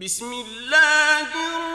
بسم اللہ الرحمن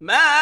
ما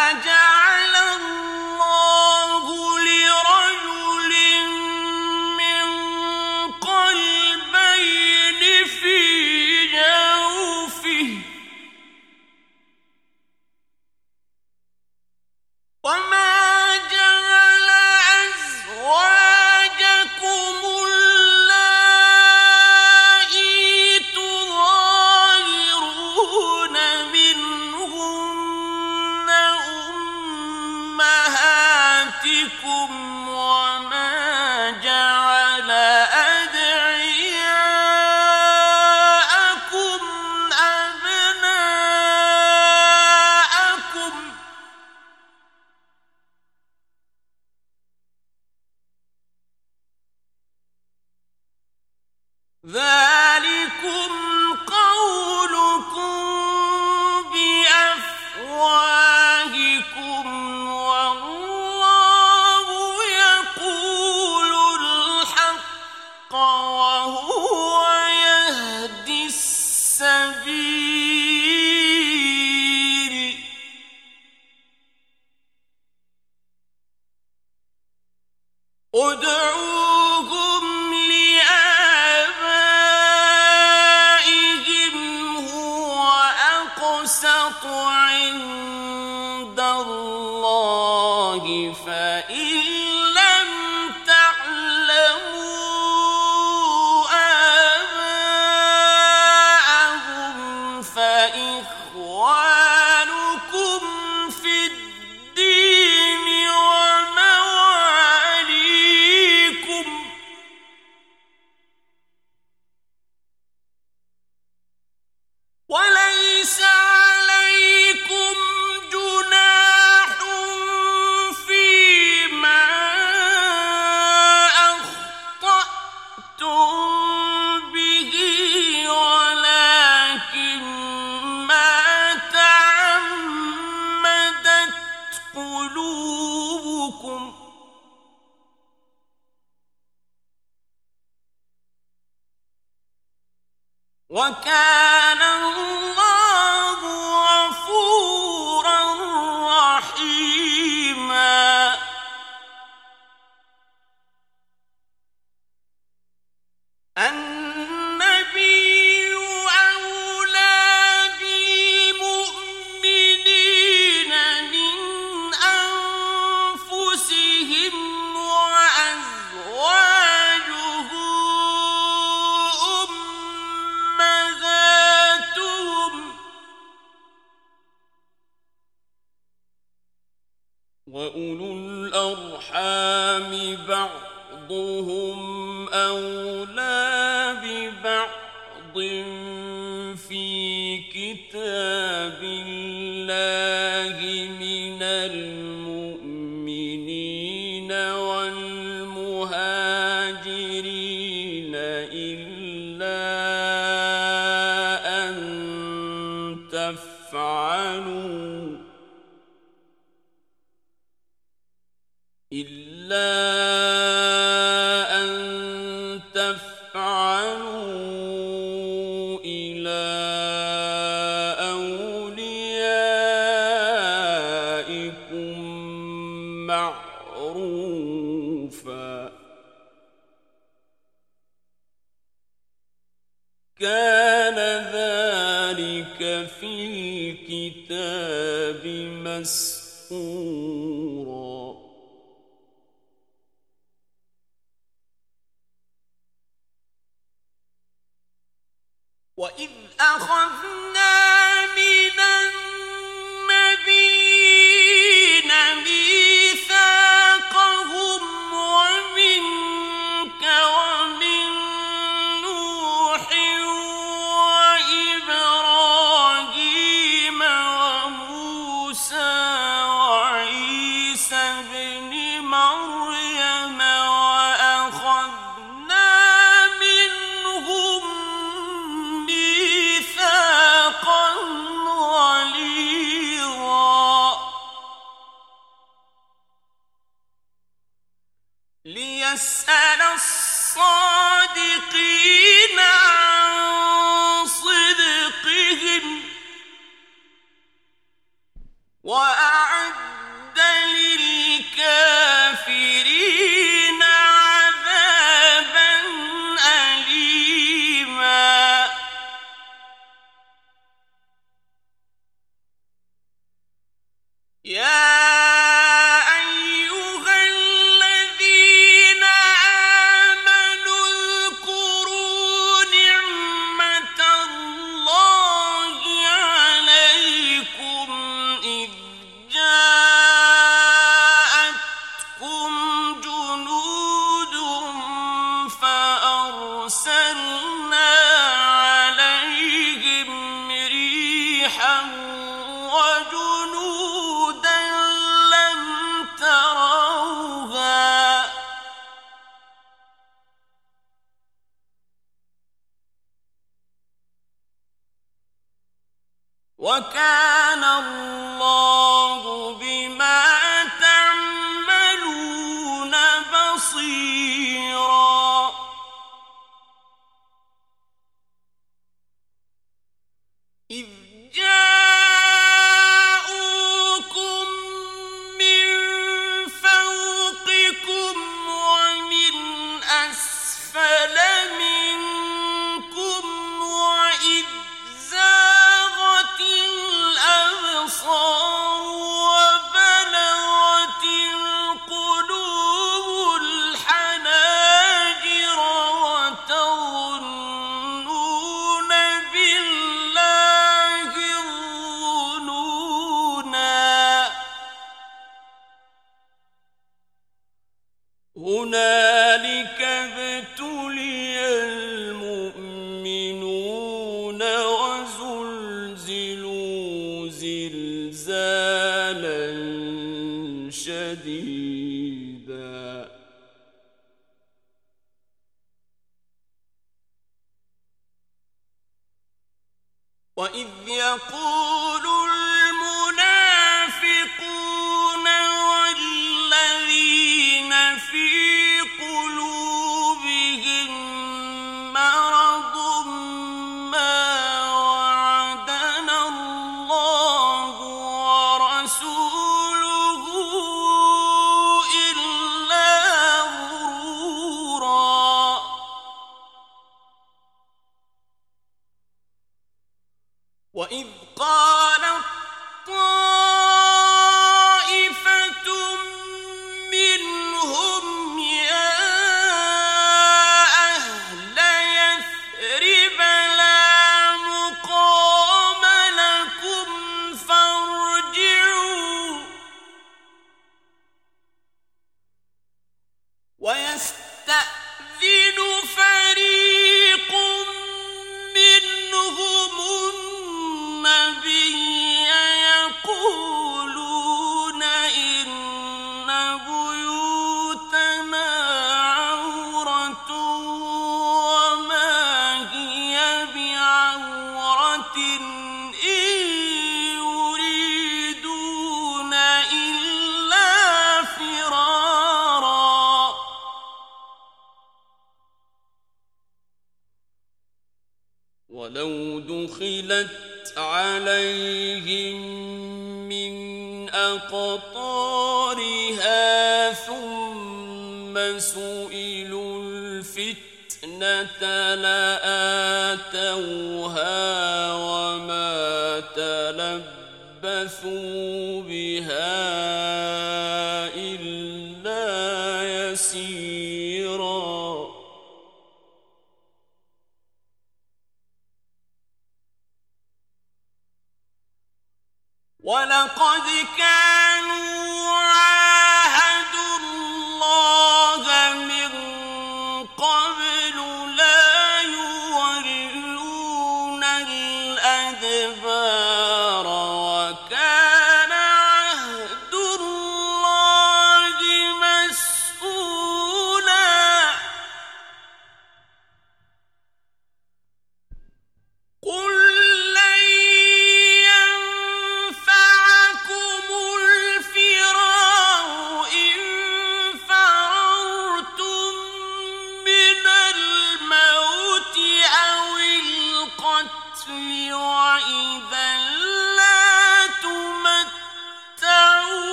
مسطورا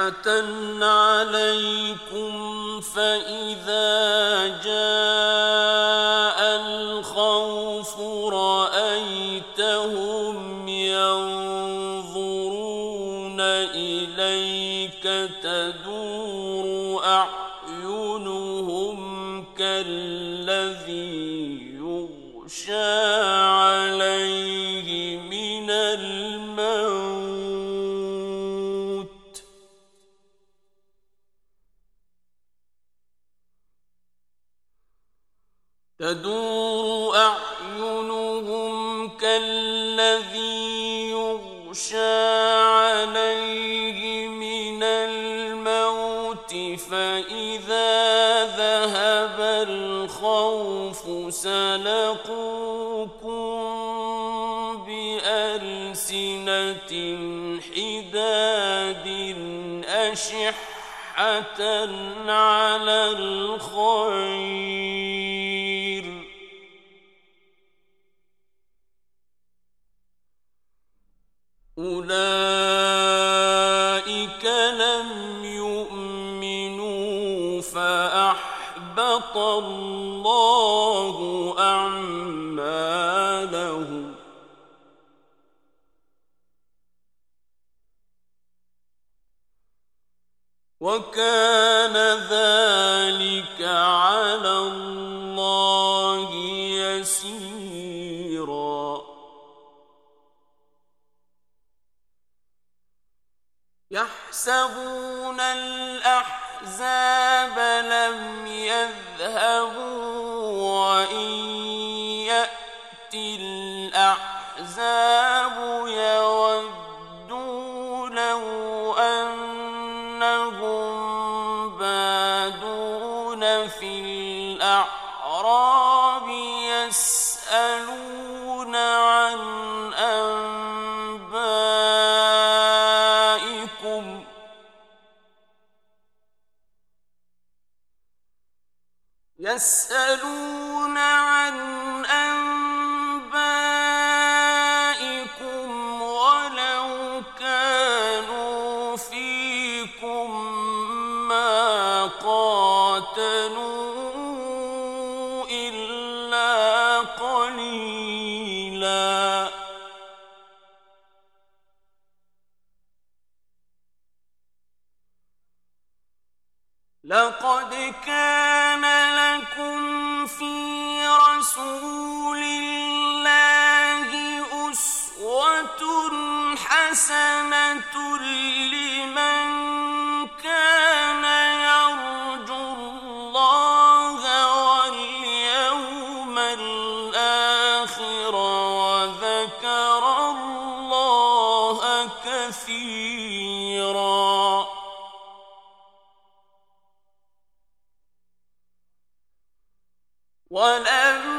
صَيْحَةً عَلَيْكُمْ فَإِذَا جَاءَ حداد أشحة على الخير. أولئك لم يؤمنوا فأحبط الله وَكَانَ رسول الله أسوة حسنة لمن كان يرجو الله واليوم الآخر وذكر الله كثيرا. ولم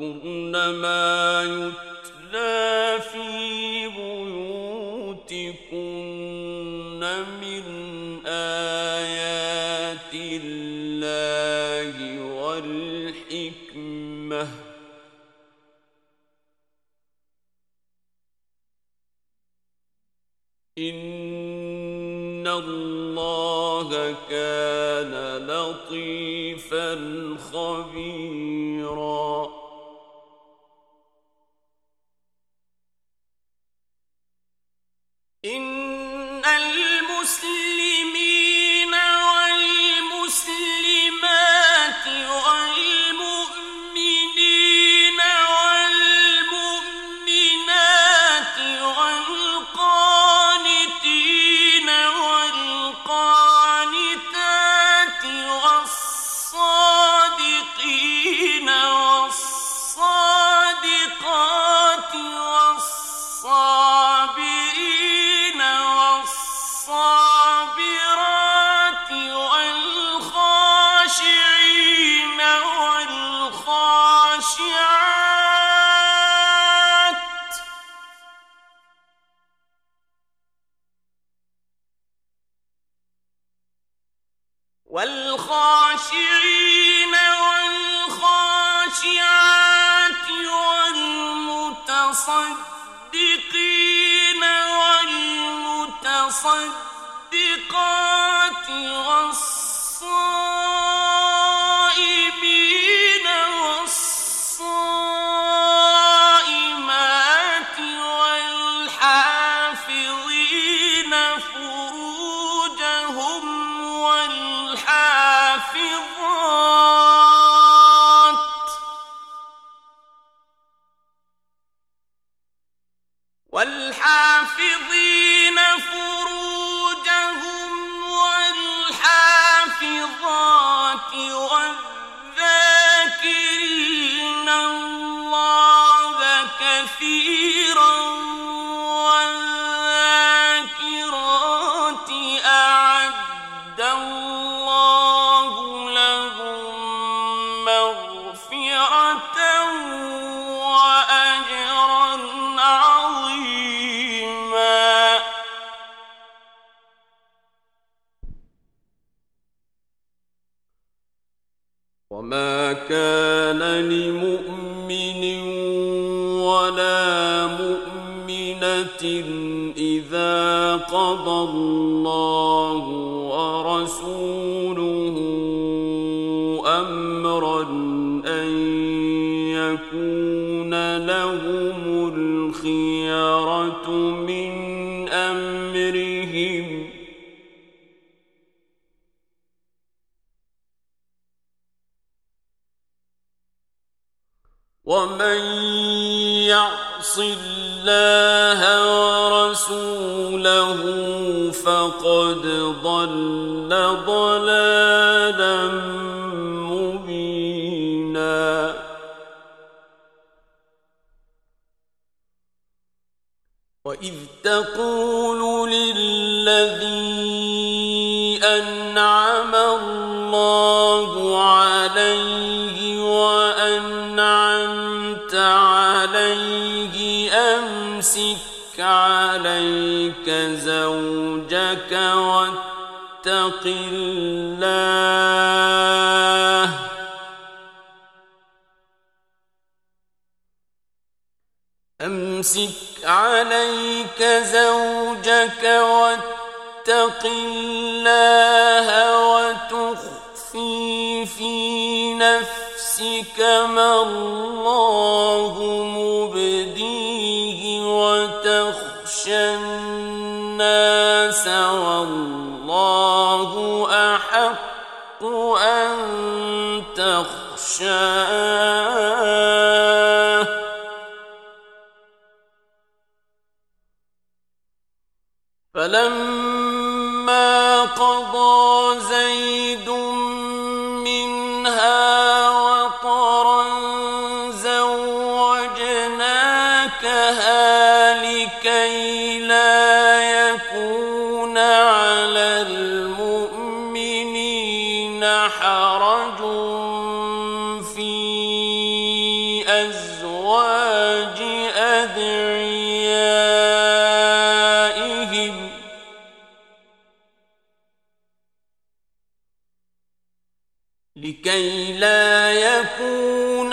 واذكرن ما يتلى في بيوتكن من آيات الله والحكمة إن الله كان لطيفا خبيرا والخاشعين والخاشعات والمتصدقين والمتصدقات والصائمين إذا قضى الله ومن يعص الله ورسوله فقد ضل ضلالا مبينا. وإذ تقول للذي أنعم الله عليه عليك زوجك واتق الله. أمسك عليك زوجك واتق الله وتخفي في نفسك ما الله مبديه. وتخشى الناس والله أحق أن تخشاه. فلما قضى زيد لكي لا يكون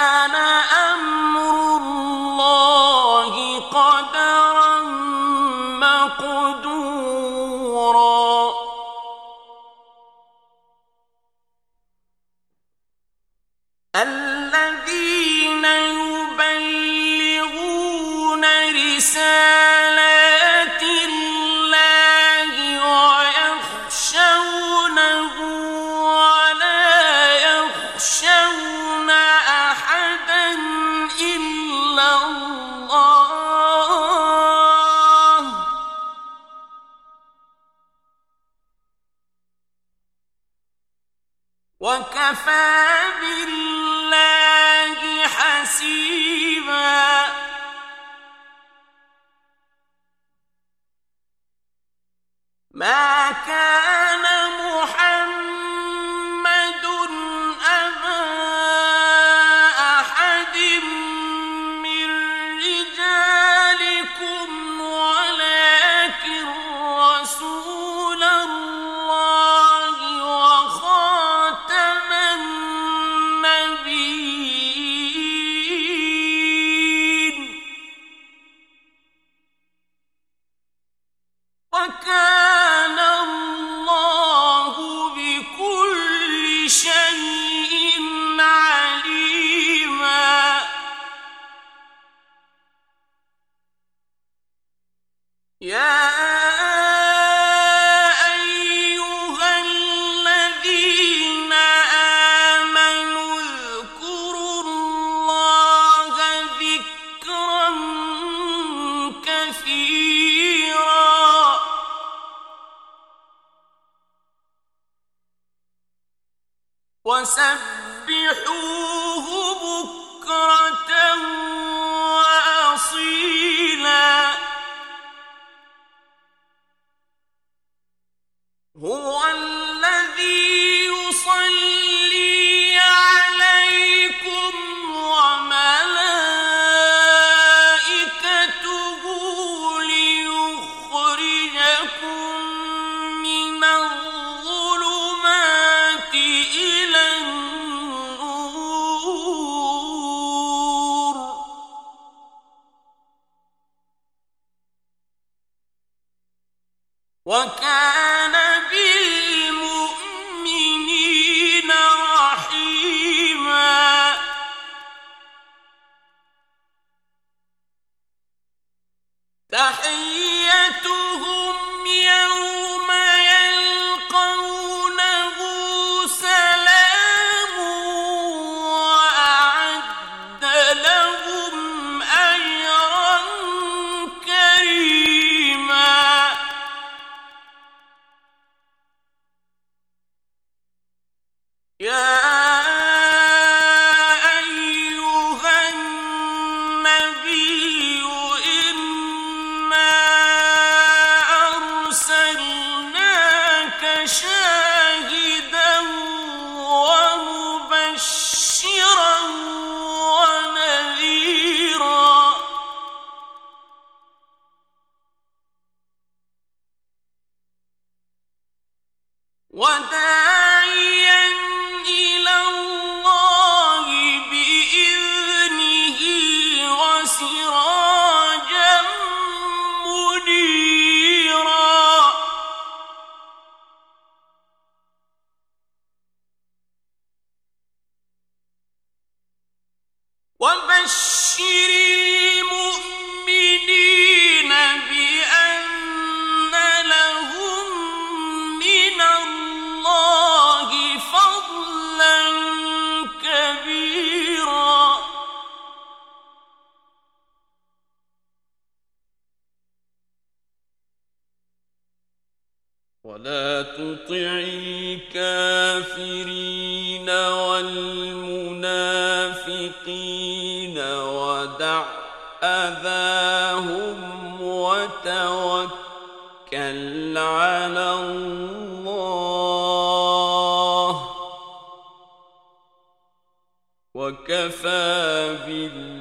وكفى بالله حسيبا ما كان وكان تطع الكافرين والمنافقين ودع أذاهم وتوكل على الله وكفى بالله.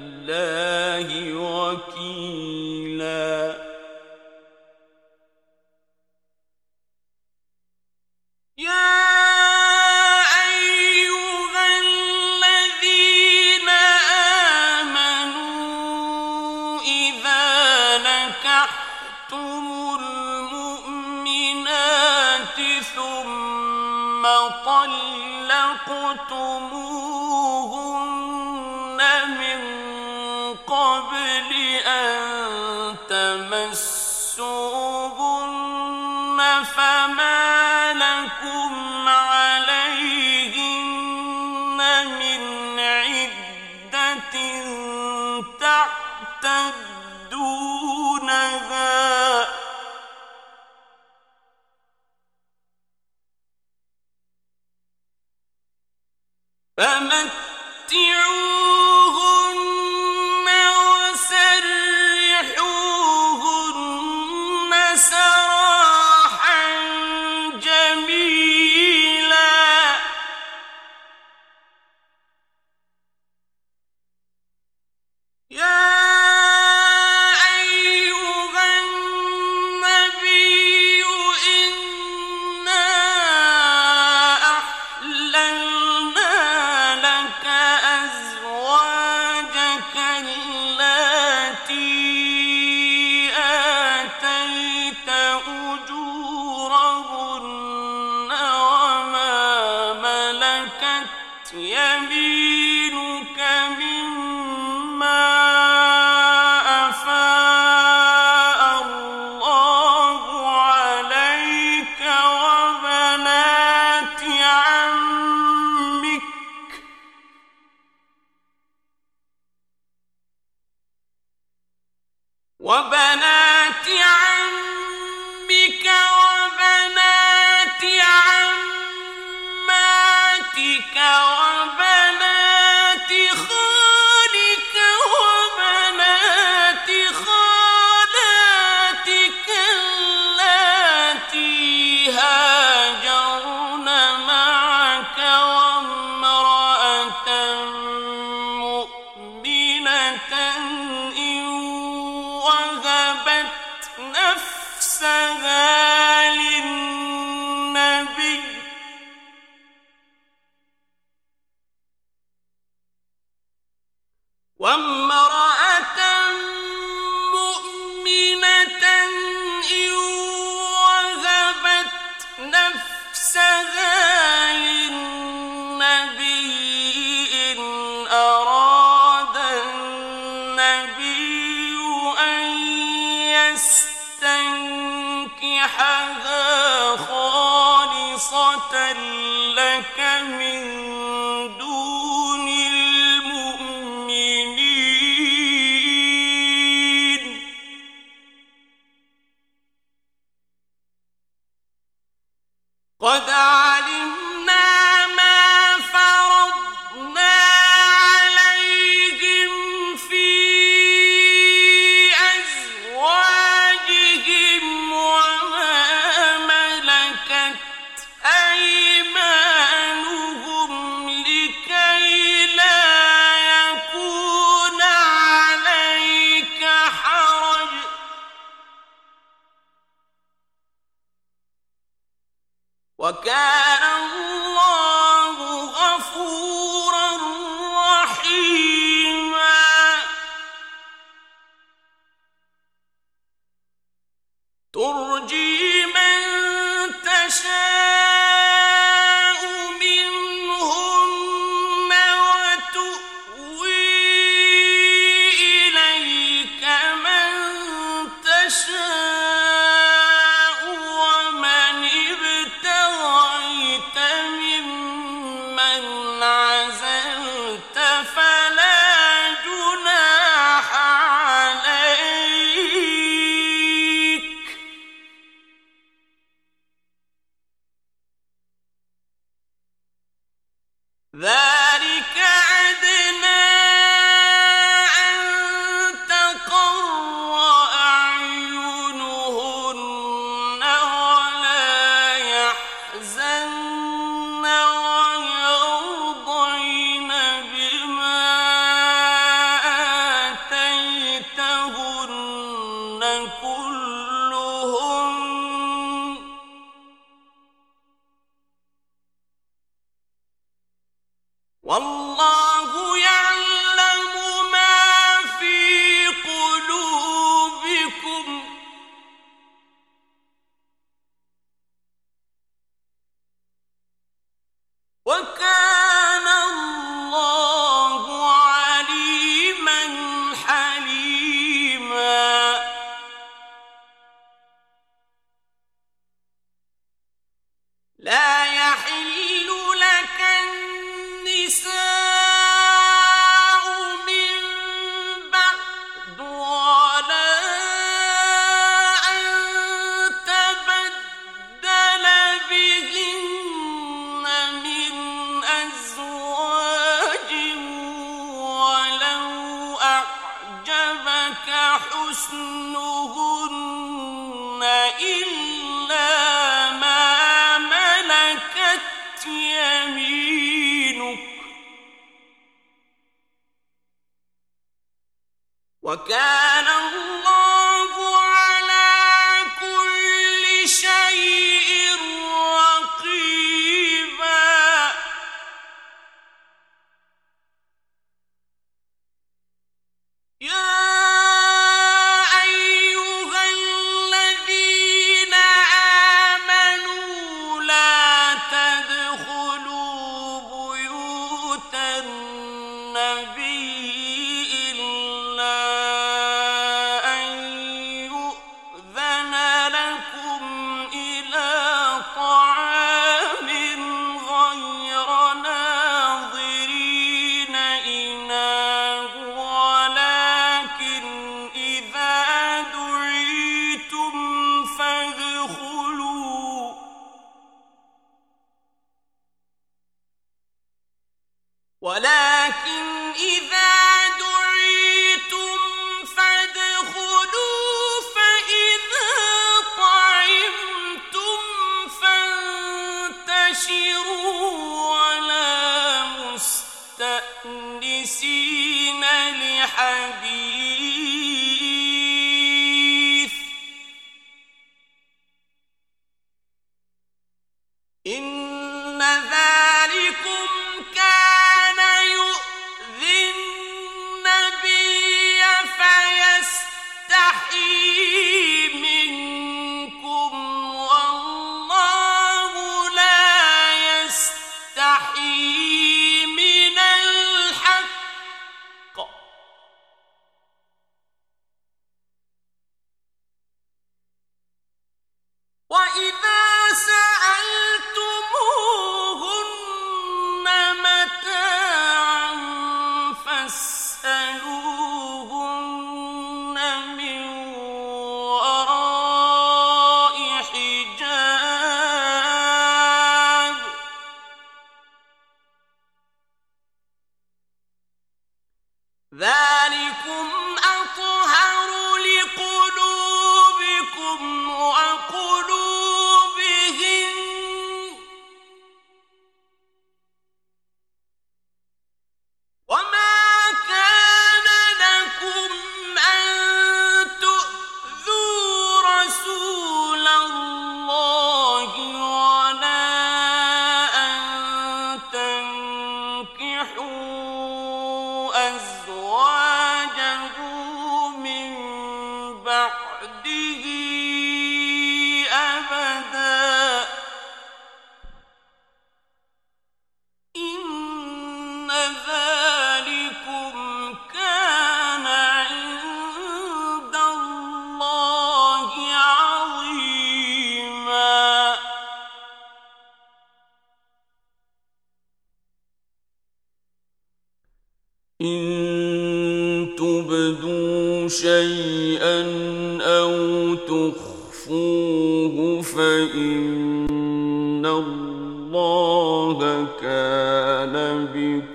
قد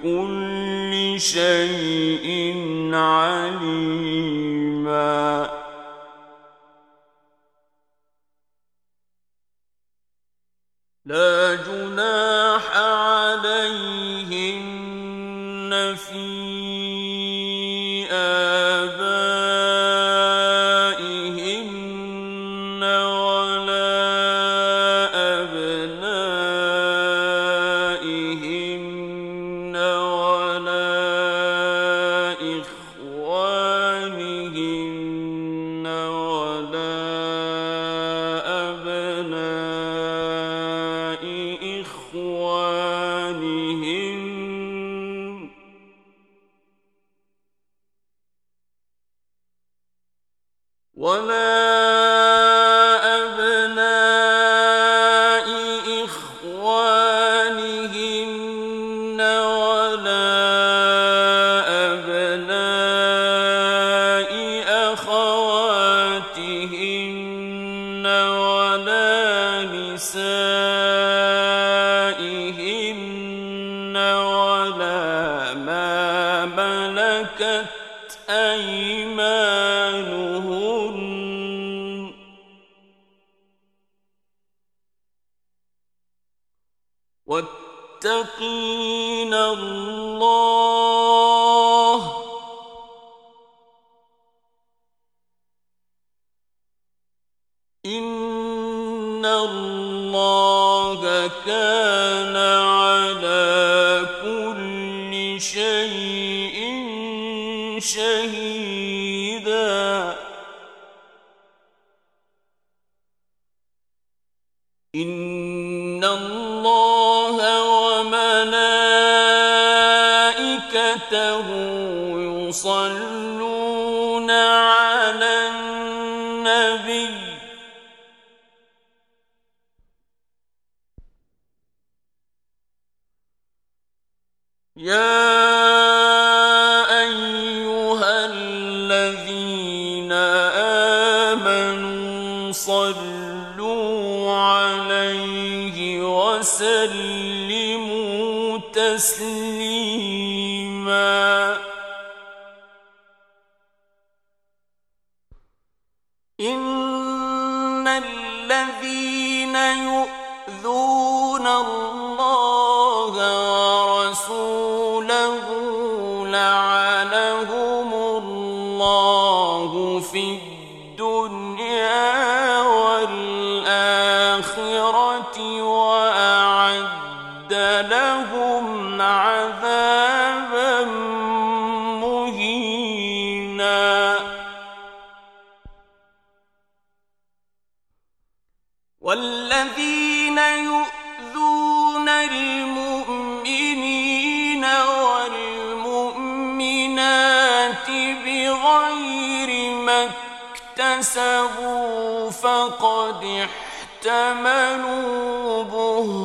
بكل شيء عليم. ولا والذين يؤذون المؤمنين والمؤمنات بغير ما اكتسبوا فقد احتملوا بهتانا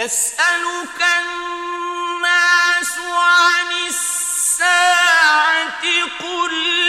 يسألك الناس عن الساعة قل